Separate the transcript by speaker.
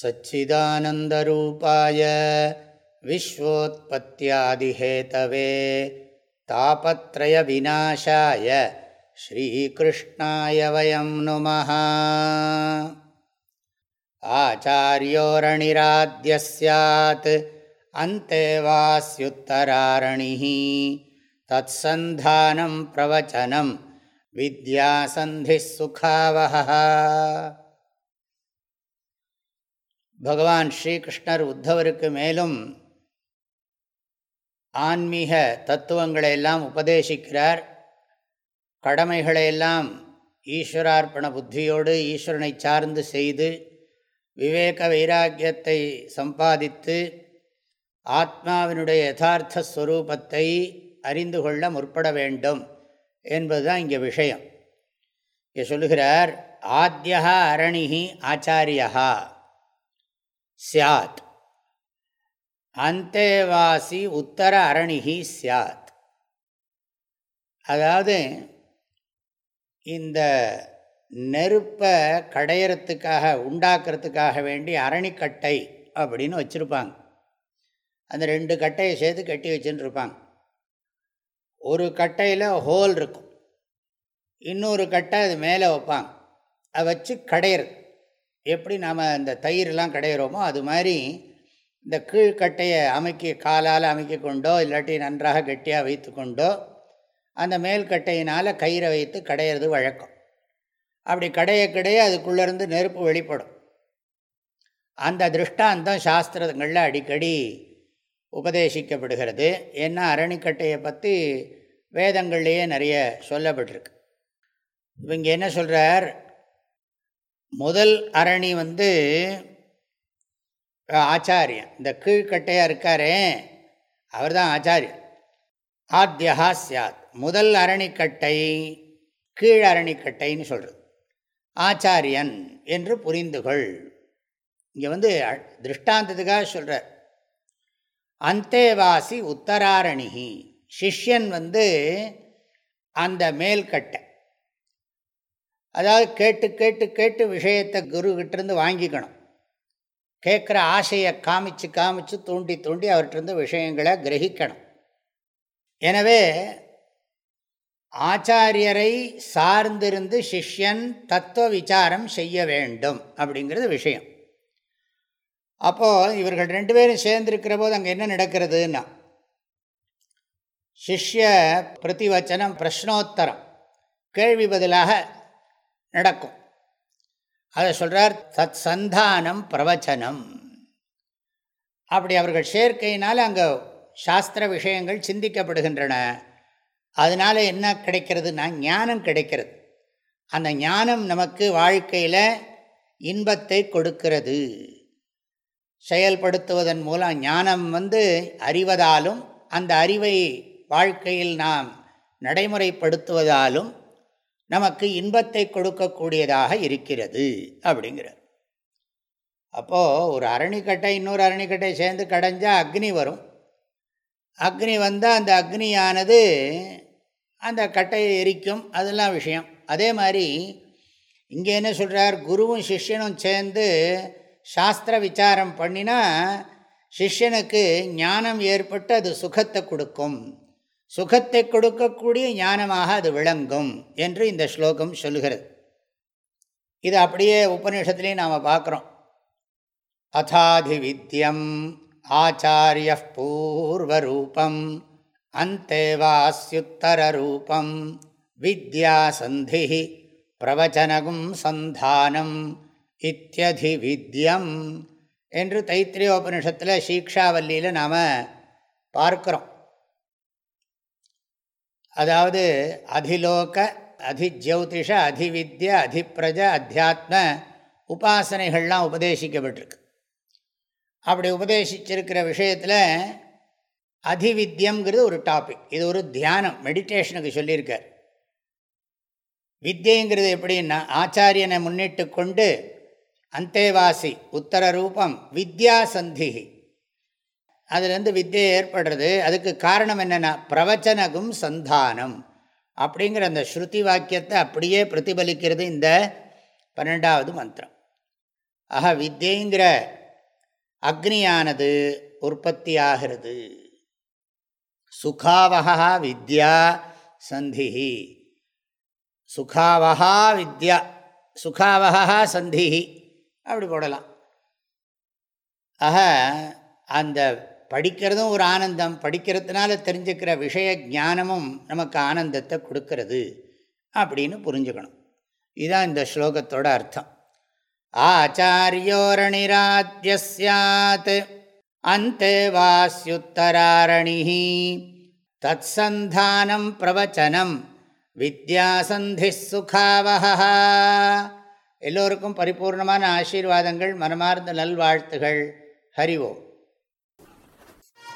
Speaker 1: सच्चिदानन्दरूपाय विश्वोत्पत्त्यादिहेतवे तापत्रयविनाशाय श्रीकृष्णाय वयं नुमः आचार्योरणिराद्यः स्यात् अन्ते वास्युत्तरारणिः तत्सन्धानं प्रवचनं विद्यासन्धिः सुखावहः பகவான் ஸ்ரீகிருஷ்ணர் உத்தவருக்கு மேலும் ஆன்மீக தத்துவங்களை எல்லாம் உபதேசிக்கிறார். கடமைகளையெல்லாம் ஈஸ்வரார்ப்பண புத்தியோடு ஈஸ்வரனை சார்ந்து செய்து விவேக வைராக்கியத்தை சம்பாதித்து ஆத்மாவினுடைய யதார்த்த ஸ்வரூபத்தை அறிந்து கொள்ள முற்பட வேண்டும் என்பதுதான் இங்கே விஷயம். இங்கே சொல்லுகிறார் ஆத்தியா அரணிஹி ஆச்சாரியா சாத் அந்தேவாசி உத்தர அரணிகி சாத் அதாவது இந்த நெருப்பை கடையிறத்துக்காக உண்டாக்குறதுக்காக வேண்டி அரணிக்கட்டை அப்படின்னு வச்சுருப்பாங்க அந்த ரெண்டு கட்டையை சேர்த்து கட்டி வச்சுன்னு இருப்பாங்க ஒரு கட்டையில் ஹோல் இருக்கும் இன்னொரு கட்டை அது மேலே வைப்பாங்க அதை வச்சு கடையிறது எப்படி நாம் இந்த தயிரெலாம் கிடையிறோமோ அது மாதிரி இந்த கீழ்கட்டையை அமைக்க காலால் அமைக்க கொண்டோ இல்லாட்டி நன்றாக கெட்டியாக வைத்து கொண்டோ அந்த மேல்கட்டையினால் கயிறை வைத்து கடையிறது வழக்கம். அப்படி கடைய கடைய அதுக்குள்ளேருந்து நெருப்பு வெளிப்படும். அந்த திருஷ்டாந்தம் சாஸ்திரங்களில் அடிக்கடி உபதேசிக்கப்படுகிறது. ஏன்னா அரணிக்கட்டையை பற்றி வேதங்கள்லேயே நிறைய சொல்லப்பட்டிருக்கு. இவங்க என்ன சொல்கிறார் முதல் அரணி வந்து ஆச்சாரியன். இந்த கீழ்கட்டையாக இருக்காரே அவர் தான் ஆச்சாரியன். ஆத்தியா சாத். முதல் அரணிக்கட்டை கீழ் அரணிக்கட்டைன்னு சொல்கிறது ஆச்சாரியன் என்று புரிந்துகொள். இங்கே வந்து திருஷ்டாந்தத்துக்காக சொல்கிறார் அந்தேவாசி உத்தராரணிகி சிஷ்யன் வந்து அந்த மேல்கட்டை. அதாவது கேட்டு கேட்டு கேட்டு விஷயத்தை குருக்கிட்டேருந்து வாங்கிக்கணும். கேட்குற ஆசையை காமிச்சு காமிச்சு தூண்டி தூண்டி அவர்கிட்டருந்து விஷயங்களை கிரகிக்கணும். எனவே ஆச்சாரியரை சார்ந்திருந்து சிஷ்யன் தத்துவ விசாரம் செய்ய வேண்டும் அப்படிங்கிறது விஷயம். அப்போது இவர்கள் ரெண்டு பேரும் சேர்ந்திருக்கிற போது அங்கே என்ன நடக்கிறதுன்னா சிஷ்ய பிரதிவச்சனம் பிரஷ்னோத்தரம் கேள்வி பதிலாக நடக்கும். அதை சொல்கிறார் தத் சந்தானம் பிரவச்சனம். அப்படி அவர்கள் சேர்க்கையினால் அங்கே சாஸ்திர விஷயங்கள் சிந்திக்கப்படுகின்றன. அதனால் என்ன கிடைக்கிறதுனா ஞானம் கிடைக்கிறது. அந்த ஞானம் நமக்கு வாழ்க்கையில் இன்பத்தை கொடுக்கிறது. செயல்படுத்துவதன் மூலம் ஞானம் வந்து அறிவதாலும் அந்த அறிவை வாழ்க்கையில் நாம் நடைமுறைப்படுத்துவதாலும் நமக்கு இன்பத்தை கொடுக்கக்கூடியதாக இருக்கிறது அப்படிங்கிறார். அப்போது ஒரு அரணிக்கட்டை இன்னொரு அரணிக்கட்டை சேர்ந்து கடைஞ்சால் அக்னி வரும். அக்னி வந்தால் அந்த அக்னியானது அந்த கட்டையை எரிக்கும். அதெல்லாம் விஷயம். அதே மாதிரி இங்கே என்ன சொல்கிறார் குருவும் சிஷ்யனும் சேர்ந்து சாஸ்திர விசாரம் பண்ணினா சிஷ்யனுக்கு ஞானம் ஏற்பட்டு அது சுகத்தை கொடுக்கும். சுகத்தை கொடுக்கக்கூடிய ஞானமாக அது விளங்கும் என்று இந்த ஸ்லோகம் சொல்கிறது இது அப்படியே உபநிஷத்துலேயும் நாம் பார்க்குறோம். அதாதி வித்யம் ஆச்சாரிய பூர்வரூபம் அந்தேவாஸ்யுத்தரூபம் வித்யாசந்தி பிரவச்சனகும் சந்தானம் இத்தியதி வித்யம் என்று தைத்திரியோபனிஷத்தில் சீக்ஷாவல்லியில் நாம் பார்க்குறோம். அதாவது அதிலோக அதிஜ்யௌதிஷ அதிவித்ய அதிப்பிரஜ அத்தியாத்ம உபாசனைகள்லாம் உபதேசிக்கப்பட்டிருக்கு. அப்படி உபதேசிச்சிருக்கிற விஷயத்தில் அதிவித்யங்கிறது ஒரு டாபிக் இது ஒரு தியானம் மெடிடேஷனுக்கு சொல்லியிருக்கார். வித்தியங்கிறது எப்படின்னா ஆச்சாரியனை முன்னிட்டு கொண்டு அந்தேவாசி உத்தர ரூபம் வித்யா சந்திகி அதுலேருந்து வித்தியை ஏற்படுறது. அதுக்கு காரணம் என்னென்னா பிரவச்சனகும் சந்தானம். அப்படிங்கிற அந்த ஸ்ருதி வாக்கியத்தை அப்படியே பிரதிபலிக்கிறது இந்த பன்னெண்டாவது மந்திரம். ஆக வித்யங்கிற அக்னியானது உற்பத்தி ஆகிறது சுகாவகா வித்யா சந்திஹி. சுகாவகா வித்யா சுகாவகா சந்திஹி. அப்படி போடலாம். ஆக அந்த படிக்கிறதும் ஒரு ஆனந்தம் படிக்கிறதுனால தெரிஞ்சுக்கிற விஷய ஞானமும் நமக்கு ஆனந்தத்தை கொடுக்கறது அப்படின்னு புரிஞ்சுக்கணும். இதுதான் இந்த ஸ்லோகத்தோட அர்த்தம். ஆச்சாரியோரணிராத்ய சாத் அந்தே வாஸ்யுத்தராரணி தத் சந்தானம் பிரவச்சனம் வித்யாசந்தி சுகாவகா எல்லோருக்கும் பரிபூர்ணமான ஆசீர்வாதங்கள் மனமார்ந்த நல்வாழ்த்துகள். ஹரிவோம்